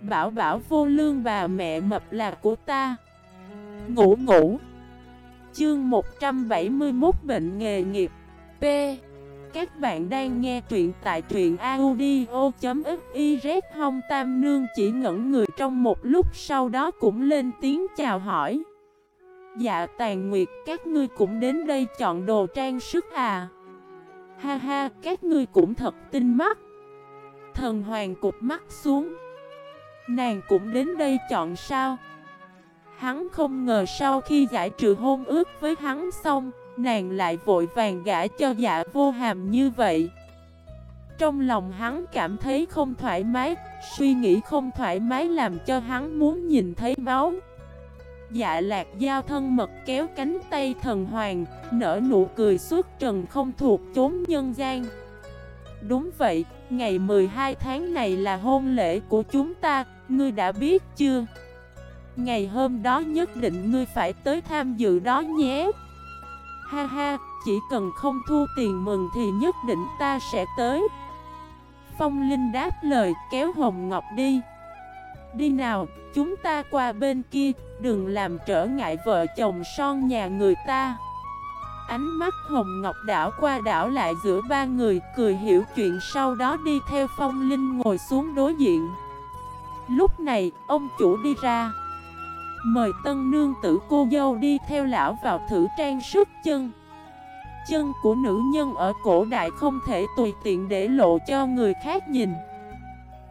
Bảo bảo vô lương bà mẹ mập là của ta. Ngủ ngủ. Chương 171 Bệnh nghề nghiệp. P. Các bạn đang nghe truyện tại truyện audio.xyz Hông Tam Nương chỉ ngẩn người trong một lúc, sau đó cũng lên tiếng chào hỏi. Dạ tàn nguyệt, các ngươi cũng đến đây chọn đồ trang sức à? Ha ha, các ngươi cũng thật tinh mắt. Thần hoàng cụp mắt xuống. Nàng cũng đến đây chọn sao? Hắn không ngờ sau khi giải trừ hôn ước với hắn xong, Nàng lại vội vàng gã cho dạ vô hàm như vậy. Trong lòng hắn cảm thấy không thoải mái, Suy nghĩ không thoải mái làm cho hắn muốn nhìn thấy máu. Dạ lạc giao thân mật kéo cánh tay thần hoàng, Nở nụ cười suốt trần không thuộc chốn nhân gian. Đúng vậy, ngày 12 tháng này là hôn lễ của chúng ta Ngươi đã biết chưa? Ngày hôm đó nhất định ngươi phải tới tham dự đó nhé. Ha ha, chỉ cần không thu tiền mừng thì nhất định ta sẽ tới. Phong Linh đáp lời kéo Hồng Ngọc đi. Đi nào, chúng ta qua bên kia, đừng làm trở ngại vợ chồng son nhà người ta. Ánh mắt Hồng Ngọc đảo qua đảo lại giữa ba người, cười hiểu chuyện sau đó đi theo Phong Linh ngồi xuống đối diện. Lúc này, ông chủ đi ra. Mời tân nương tử cô dâu đi theo lão vào thử trang sức chân. Chân của nữ nhân ở cổ đại không thể tùy tiện để lộ cho người khác nhìn.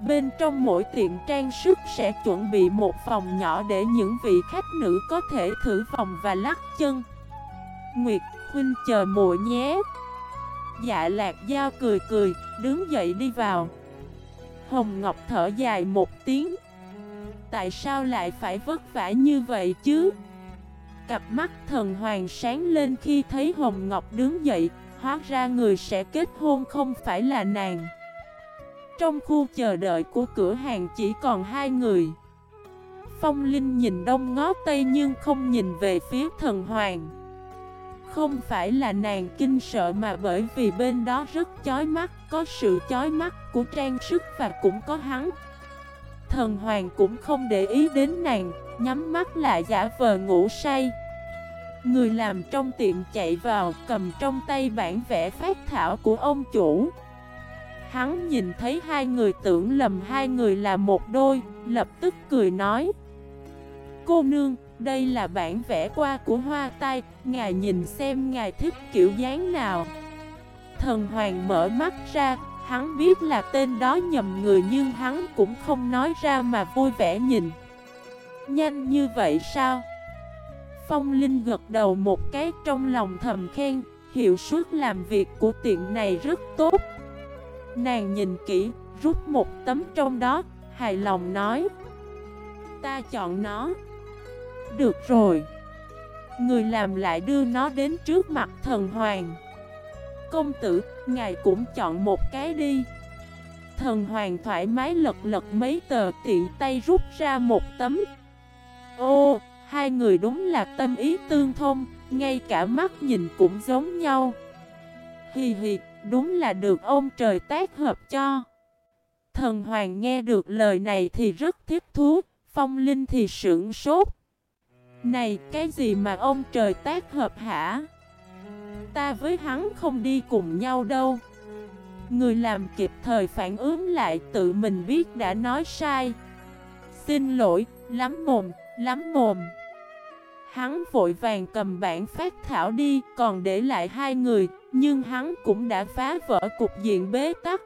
Bên trong mỗi tiệm trang sức sẽ chuẩn bị một phòng nhỏ để những vị khách nữ có thể thử vòng và lắc chân. Nguyệt huynh chờ muội nhé. Dạ lạc dao cười cười, đứng dậy đi vào. Hồng Ngọc thở dài một tiếng. Tại sao lại phải vất vả như vậy chứ? Cặp mắt thần hoàng sáng lên khi thấy Hồng Ngọc đứng dậy Hóa ra người sẽ kết hôn không phải là nàng. Trong khu chờ đợi của cửa hàng chỉ còn hai người. Phong Linh nhìn đông ngó tây nhưng không nhìn về phía thần hoàng. Không phải là nàng kinh sợ mà bởi vì bên đó rất chói mắt Có sự chói mắt của trang sức và cũng có hắn. Thần hoàng cũng không để ý đến nàng Nhắm mắt lại giả vờ ngủ say. Người làm trong tiệm chạy vào cầm trong tay bản vẽ phát thảo của ông chủ. Hắn nhìn thấy hai người tưởng lầm hai người là một đôi Lập tức cười nói Cô nương, đây là bản vẽ qua của hoa tai Ngài nhìn xem ngài thích kiểu dáng nào. Thần hoàng mở mắt ra Hắn biết là tên đó nhầm người nhưng hắn cũng không nói ra mà vui vẻ nhìn. Nhanh như vậy sao? Phong Linh gật đầu một cái trong lòng thầm khen Hiệu suất làm việc của tiện này rất tốt. Nàng nhìn kỹ, rút một tấm trong đó, hài lòng nói. Ta chọn nó. Được rồi. Người làm lại đưa nó đến trước mặt thần hoàng. Công tử, ngài cũng chọn một cái đi. Thần hoàng thoải mái lật lật mấy tờ tiện tay rút ra một tấm. Ô, hai người đúng là tâm ý tương thông Ngay cả mắt nhìn cũng giống nhau. Hì hì, đúng là được ông trời tác hợp cho. Thần hoàng nghe được lời này thì rất thiết thú Phong Linh thì sững sốt. Này, cái gì mà ông trời tác hợp hả? Ta với hắn không đi cùng nhau đâu Người làm kịp thời phản ứng lại tự mình biết đã nói sai Xin lỗi, lắm mồm, lắm mồm Hắn vội vàng cầm bản phát thảo đi Còn để lại hai người Nhưng hắn cũng đã phá vỡ cục diện bế tắc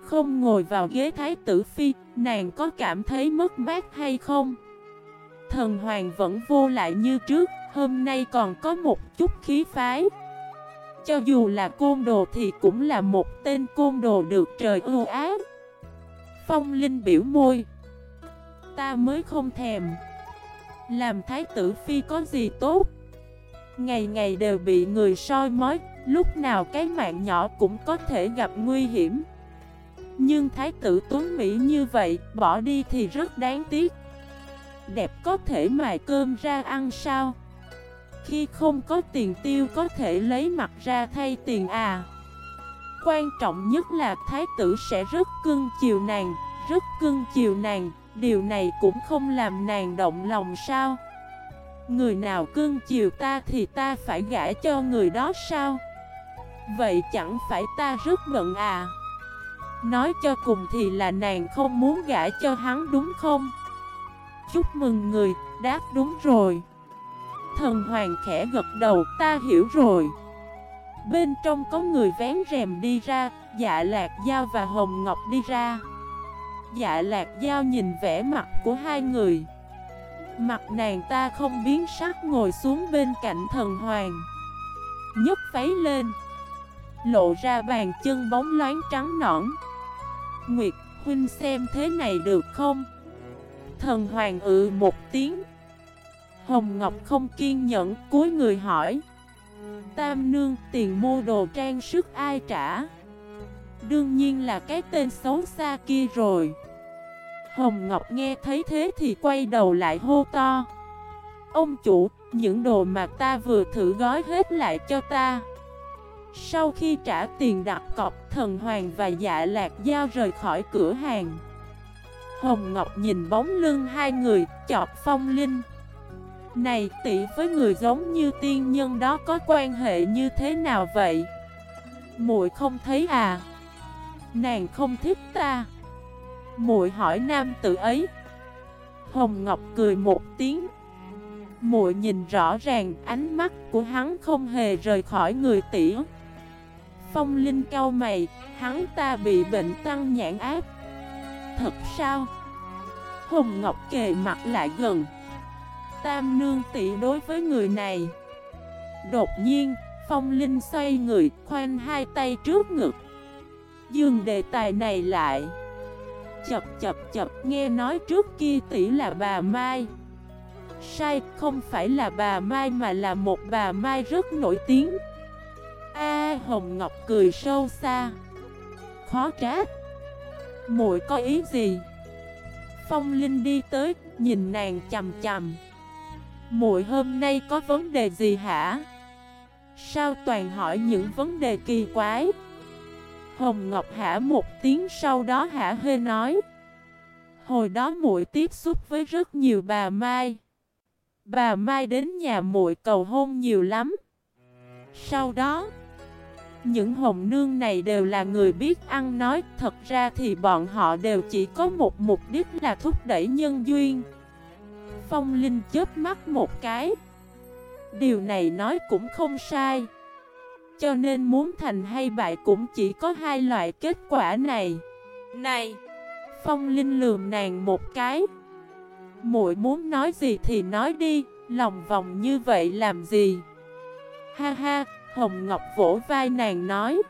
Không ngồi vào ghế thái tử phi Nàng có cảm thấy mất mát hay không? Thần hoàng vẫn vô lại như trước, Hôm nay còn có một chút khí phái. Cho dù là côn đồ thì cũng là một tên côn đồ được trời ưu ái. Phong Linh biểu môi. Ta mới không thèm. Làm thái tử phi có gì tốt? Ngày ngày đều bị người soi mói, Lúc nào cái mạng nhỏ cũng có thể gặp nguy hiểm. Nhưng thái tử tuấn Mỹ như vậy, Bỏ đi thì rất đáng tiếc. Đẹp có thể mài cơm ra ăn sao? Khi không có tiền tiêu có thể lấy mặt ra thay tiền à? Quan trọng nhất là thái tử sẽ rất cưng chiều nàng, rất cưng chiều nàng, Điều này cũng không làm nàng động lòng sao? Người nào cưng chiều ta thì ta phải gả cho người đó sao? Vậy chẳng phải ta rất bận à? Nói cho cùng thì là nàng không muốn gả cho hắn đúng không? Chúc mừng người, đáp đúng rồi. Thần hoàng khẽ gật đầu, ta hiểu rồi. Bên trong có người vén rèm đi ra, dạ lạc dao và hồng ngọc đi ra. Dạ lạc dao nhìn vẻ mặt của hai người. Mặt nàng ta không biến sắc ngồi xuống bên cạnh thần hoàng. Nhúc phấy lên. Lộ ra bàn chân bóng loáng trắng nõn. Nguyệt huynh xem thế này được không? Thần hoàng ự một tiếng. Hồng Ngọc không kiên nhẫn cúi người hỏi. Tam nương tiền mua đồ trang sức ai trả? Đương nhiên là cái tên xấu xa kia rồi. Hồng Ngọc nghe thấy thế thì quay đầu lại hô to. Ông chủ, những đồ mà ta vừa thử gói hết lại cho ta. Sau khi trả tiền đặt cọc, thần hoàng và dạ lạc giao rời khỏi cửa hàng. Hồng Ngọc nhìn bóng lưng hai người, chọt phong linh. Này tỷ với người giống như tiên nhân đó có quan hệ như thế nào vậy? muội không thấy à? Nàng không thích ta. Muội hỏi nam tử ấy. Hồng Ngọc cười một tiếng. Muội nhìn rõ ràng ánh mắt của hắn không hề rời khỏi người tỷ. Phong Linh cao mày, hắn ta bị bệnh tăng nhãn áp Thật sao? Hồng Ngọc kề mặt lại gần. Tam nương tỷ đối với người này. Đột nhiên, Phong Linh xoay người, khoanh hai tay trước ngực. Dừng đề tài này lại. Chập chập chập nghe nói trước kia tỷ là bà Mai. Sai, không phải là bà Mai mà là một bà Mai rất nổi tiếng. A Hồng Ngọc cười sâu xa. Khó trách muội có ý gì? Phong Linh đi tới, nhìn nàng chầm chầm muội hôm nay có vấn đề gì hả? Sao toàn hỏi những vấn đề kỳ quái? Hồng Ngọc hả một tiếng sau đó hả hê nói. Hồi đó muội tiếp xúc với rất nhiều bà Mai. Bà Mai đến nhà muội cầu hôn nhiều lắm. Sau đó những hồng nương này đều là người biết ăn nói. Thật ra thì bọn họ đều chỉ có một mục đích là thúc đẩy nhân duyên. Phong Linh chớp mắt một cái. Điều này nói cũng không sai. Cho nên muốn thành hay bại cũng chỉ có hai loại kết quả này. Này, Phong Linh lườm nàng một cái. Muội muốn nói gì thì nói đi, Lòng vòng như vậy làm gì? Ha ha Hồng Ngọc vỗ vai nàng nói,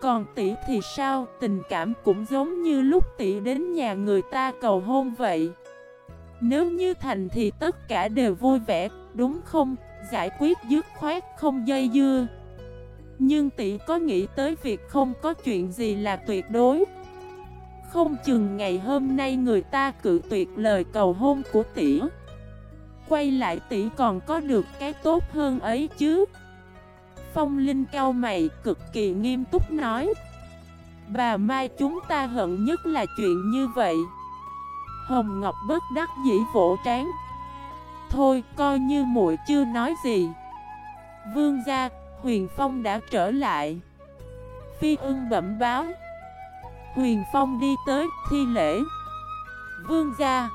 Còn tỷ thì sao? Tình cảm cũng giống như lúc tỷ đến nhà người ta cầu hôn vậy. Nếu như thành thì tất cả đều vui vẻ, Đúng không? Giải quyết dứt khoát không dây dưa. Nhưng tỷ có nghĩ tới việc không có chuyện gì là tuyệt đối? Không chừng ngày hôm nay người ta cự tuyệt lời cầu hôn của tỷ. Quay lại tỷ còn có được cái tốt hơn ấy chứ? Phong Linh cao mày, cực kỳ nghiêm túc nói. Bà Mai chúng ta hận nhất là chuyện như vậy. Hồng Ngọc bất đắc dĩ vỗ trán. Thôi, coi như muội chưa nói gì. Vương gia, Huyền Phong đã trở lại. Phi ưng bẩm báo. Huyền Phong đi tới thi lễ. Vương gia,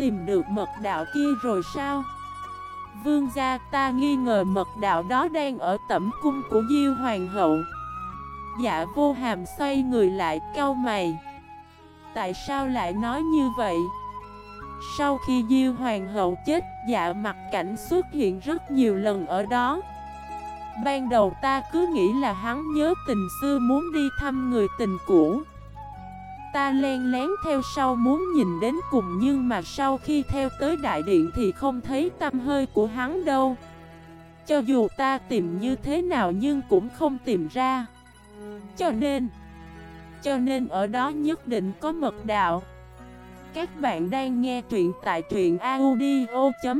Tìm được mật đạo kia rồi sao? Vương gia, ta nghi ngờ mật đạo đó đang ở tẩm cung của Diêu Hoàng hậu. Dạ vô hàm xoay người lại, cau mày. Tại sao lại nói như vậy? Sau khi Diêu Hoàng hậu chết Dạ mặt cảnh xuất hiện rất nhiều lần ở đó. Ban đầu ta cứ nghĩ là hắn nhớ tình xưa muốn đi thăm người tình cũ. Ta len lén theo sau muốn nhìn đến cùng nhưng mà sau khi theo tới đại điện thì không thấy tâm hơi của hắn đâu. Cho dù ta tìm như thế nào nhưng cũng không tìm ra. Cho nên Cho nên ở đó nhất định có mật đạo. Các bạn đang nghe truyện tại truyện audio.fif